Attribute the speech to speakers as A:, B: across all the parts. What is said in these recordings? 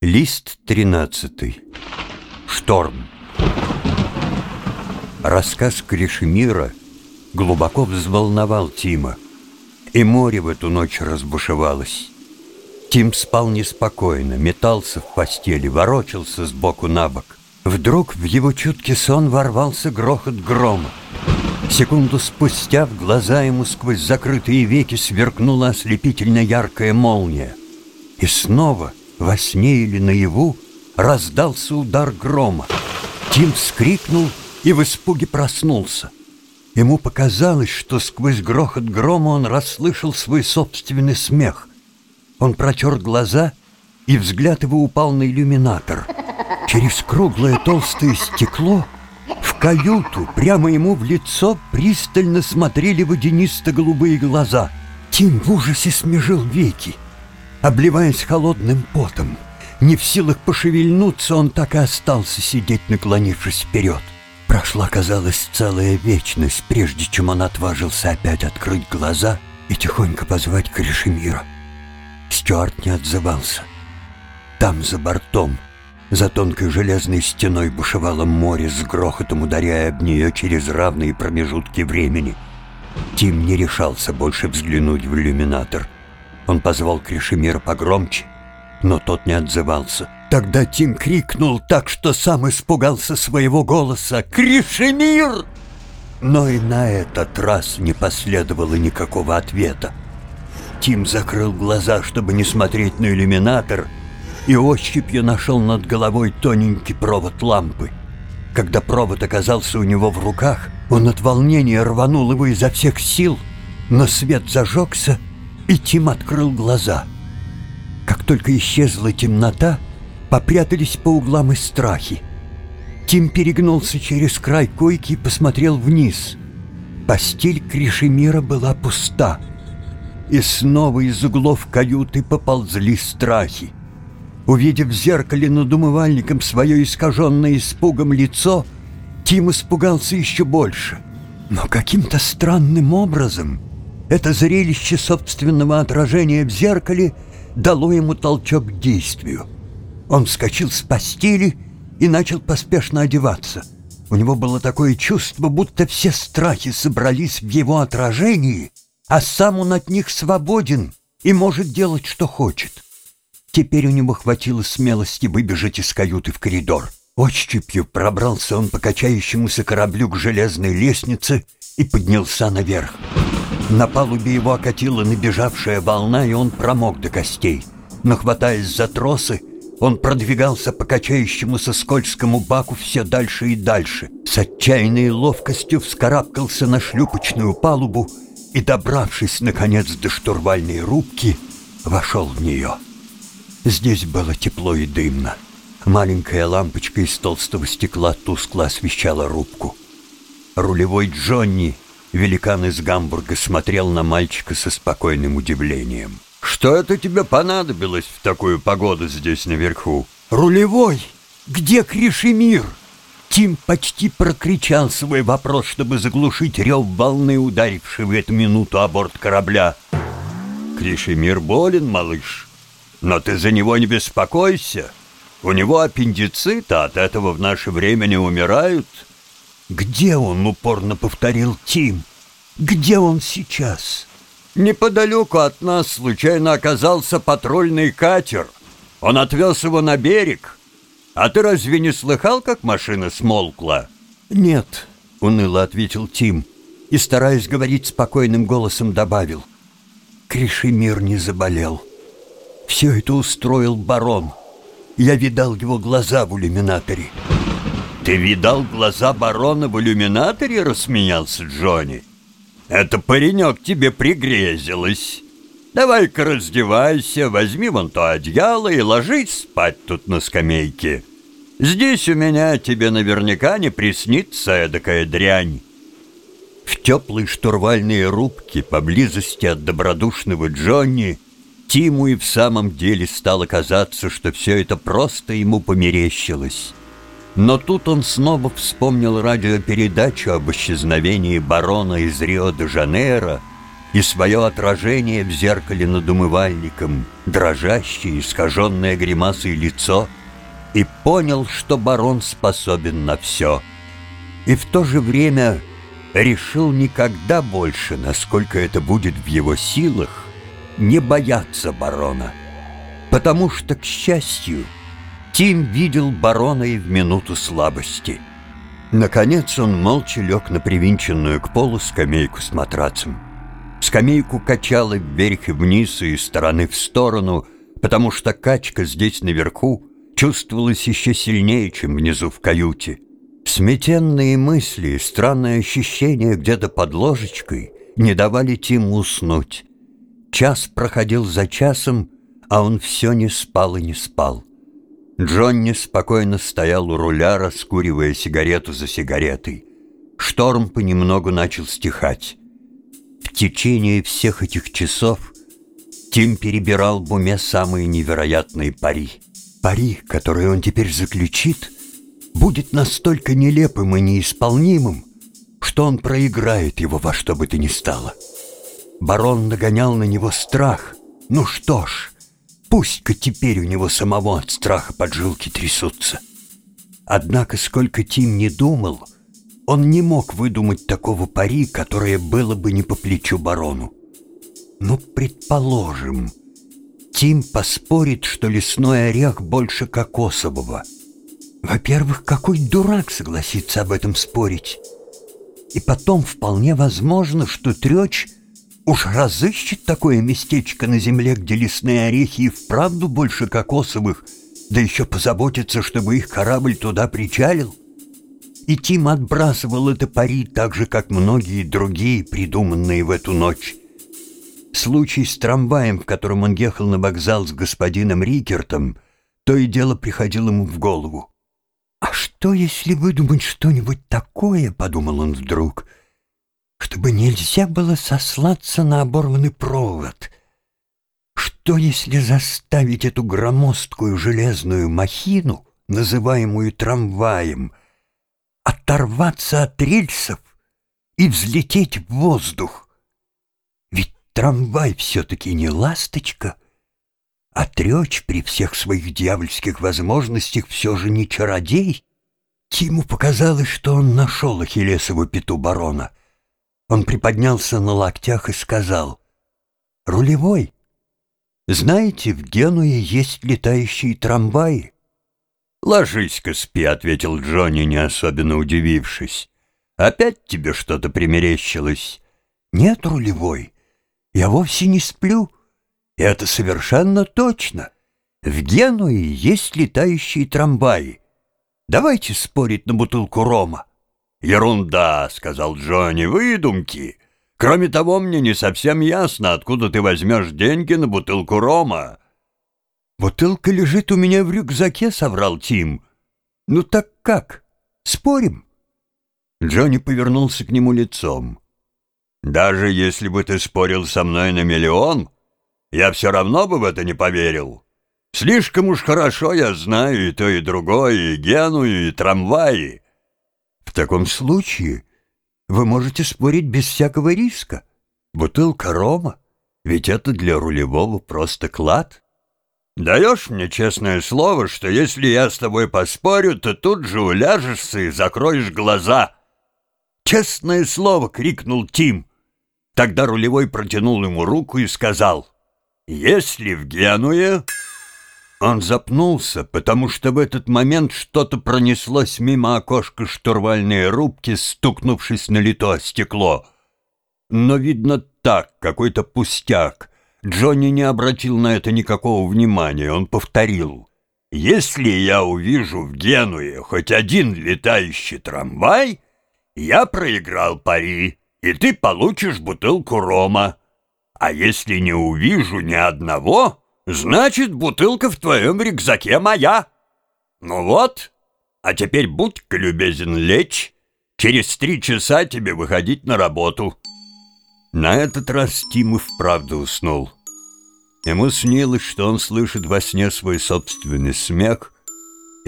A: Лист 13. Шторм. Рассказ Кришемира глубоко взволновал Тима, и море в эту ночь разбушевалось. Тим спал неспокойно, метался в постели, ворочался с боку на бок. Вдруг в его чуткий сон ворвался грохот грома. Секунду спустя в глаза ему сквозь закрытые веки сверкнула ослепительно яркая молния. И снова, во сне или наяву, раздался удар грома. Тим вскрикнул и в испуге проснулся. Ему показалось, что сквозь грохот грома он расслышал свой собственный смех. Он протер глаза, и взгляд его упал на иллюминатор. Через круглое толстое стекло — каюту прямо ему в лицо пристально смотрели водянисто-голубые глаза. Тим в ужасе смежил веки, обливаясь холодным потом. Не в силах пошевельнуться, он так и остался сидеть, наклонившись вперед. Прошла, казалось, целая вечность, прежде чем он отважился опять открыть глаза и тихонько позвать Кришемира. Стюарт не отзывался. Там, за бортом, за тонкой железной стеной бушевало море с грохотом, ударяя об нее через равные промежутки времени. Тим не решался больше взглянуть в иллюминатор. Он позвал Кришемира погромче, но тот не отзывался. Тогда Тим крикнул так, что сам испугался своего голоса «Кришемир!» Но и на этот раз не последовало никакого ответа. Тим закрыл глаза, чтобы не смотреть на иллюминатор — и ощупью нашел над головой тоненький провод лампы. Когда провод оказался у него в руках, он от волнения рванул его изо всех сил, но свет зажегся, и Тим открыл глаза. Как только исчезла темнота, попрятались по углам и страхи. Тим перегнулся через край койки и посмотрел вниз. Постель Кришемира была пуста. И снова из углов каюты поползли страхи. Увидев в зеркале над умывальником свое искаженное испугом лицо, Тим испугался еще больше. Но каким-то странным образом это зрелище собственного отражения в зеркале дало ему толчок к действию. Он вскочил с постели и начал поспешно одеваться. У него было такое чувство, будто все страхи собрались в его отражении, а сам он от них свободен и может делать, что хочет. Теперь у него хватило смелости выбежать из каюты в коридор. Ощупью пробрался он по качающемуся кораблю к железной лестнице и поднялся наверх. На палубе его окатила набежавшая волна, и он промок до костей. Но, хватаясь за тросы, он продвигался по качающемуся скользкому баку все дальше и дальше. С отчаянной ловкостью вскарабкался на шлюпочную палубу и, добравшись, наконец, до штурвальной рубки, вошел в нее. Здесь было тепло и дымно. Маленькая лампочка из толстого стекла тускло освещала рубку. Рулевой Джонни, великан из Гамбурга, смотрел на мальчика со спокойным удивлением. «Что это тебе понадобилось в такую погоду здесь наверху?» «Рулевой! Где Кришемир?» Тим почти прокричал свой вопрос, чтобы заглушить рев волны, ударившей в эту минуту о борт корабля. «Кришемир болен, малыш?» Но ты за него не беспокойся. У него аппендицит, а от этого в наше время не умирают. Где он, упорно повторил Тим? Где он сейчас? Неподалеку от нас случайно оказался патрульный катер. Он отвез его на берег. А ты разве не слыхал, как машина смолкла? Нет, уныло ответил Тим и, стараясь говорить спокойным голосом, добавил. Кришемир не заболел. Все это устроил барон. Я видал его глаза в иллюминаторе. «Ты видал глаза барона в иллюминаторе?» — рассмеялся Джонни. «Это паренек тебе пригрезилось. Давай-ка раздевайся, возьми вон то одеяло и ложись спать тут на скамейке. Здесь у меня тебе наверняка не приснится эдакая дрянь». В теплой штурвальной рубке поблизости от добродушного Джонни Тиму и в самом деле стало казаться, что все это просто ему померещилось. Но тут он снова вспомнил радиопередачу об исчезновении барона из Рио-де-Жанейро и свое отражение в зеркале над умывальником, дрожащее, искаженное гримасой лицо, и понял, что барон способен на все. И в то же время решил никогда больше, насколько это будет в его силах, не бояться барона. Потому что, к счастью, Тим видел барона и в минуту слабости. Наконец он молча лег на привинченную к полу скамейку с матрацем. Скамейку качало вверх и вниз и из стороны в сторону, потому что качка здесь наверху чувствовалась еще сильнее, чем внизу в каюте. Сметенные мысли странное ощущение где-то под ложечкой не давали Тиму уснуть. Час проходил за часом, а он все не спал и не спал. Джонни спокойно стоял у руля, раскуривая сигарету за сигаретой. Шторм понемногу начал стихать. В течение всех этих часов Тим перебирал в уме самые невероятные пари. Пари, которые он теперь заключит, будет настолько нелепым и неисполнимым, что он проиграет его во что бы то ни стало. Барон нагонял на него страх. Ну что ж, пусть-ка теперь у него самого от страха поджилки трясутся. Однако, сколько Тим не думал, он не мог выдумать такого пари, которое было бы не по плечу барону. Ну, предположим, Тим поспорит, что лесной орех больше кокосового. Во-первых, какой дурак согласится об этом спорить? И потом вполне возможно, что Трёч уж разыщет такое местечко на земле, где лесные орехи и вправду больше кокосовых, да еще позаботится, чтобы их корабль туда причалил. И Тим отбрасывал это пари так же, как многие другие, придуманные в эту ночь. Случай с трамваем, в котором он ехал на вокзал с господином Рикертом, то и дело приходило ему в голову. «А что, если выдумать что-нибудь такое, — подумал он вдруг, — чтобы нельзя было сослаться на оборванный провод? Что, если заставить эту громоздкую железную махину, называемую трамваем, оторваться от рельсов и взлететь в воздух? Трамвай все-таки не ласточка, а трёч при всех своих дьявольских возможностях все же не чародей. Тиму показалось, что он нашел Ахиллесову пету барона. Он приподнялся на локтях и сказал, «Рулевой, знаете, в Генуе есть летающие трамваи?» «Ложись-ка спи», — ответил Джонни, не особенно удивившись. «Опять тебе что-то примерещилось?» «Нет, рулевой, я вовсе не сплю. Это совершенно точно. В Генуе есть летающие трамваи. Давайте спорить на бутылку рома. «Ерунда», — сказал Джонни, — «выдумки. Кроме того, мне не совсем ясно, откуда ты возьмешь деньги на бутылку рома». «Бутылка лежит у меня в рюкзаке», — соврал Тим. «Ну так как? Спорим?» Джонни повернулся к нему лицом. Даже если бы ты спорил со мной на миллион, я все равно бы в это не поверил. Слишком уж хорошо я знаю и то, и другое, и Геную, и трамваи. В таком случае вы можете спорить без всякого риска. Бутылка рома, ведь это для рулевого просто клад. Даешь мне честное слово, что если я с тобой поспорю, то тут же уляжешься и закроешь глаза. «Честное слово!» — крикнул Тим. Тогда рулевой протянул ему руку и сказал, «Если в Генуе...» Он запнулся, потому что в этот момент что-то пронеслось мимо окошка штурвальной рубки, стукнувшись на лито стекло. Но, видно, так, какой-то пустяк. Джонни не обратил на это никакого внимания, он повторил. «Если я увижу в Генуе хоть один летающий трамвай, я проиграл пари» и ты получишь бутылку рома. А если не увижу ни одного, значит, бутылка в твоем рюкзаке моя. Ну вот, а теперь будь-ка любезен лечь. Через три часа тебе выходить на работу». На этот раз Тим и вправду уснул. Ему снилось, что он слышит во сне свой собственный смех —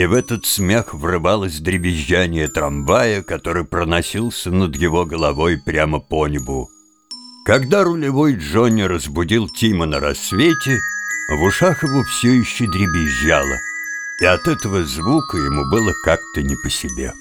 A: и в этот смех врывалось дребезжание трамвая, который проносился над его головой прямо по небу. Когда рулевой Джонни разбудил Тима на рассвете, в ушах его все еще дребезжало, и от этого звука ему было как-то не по себе.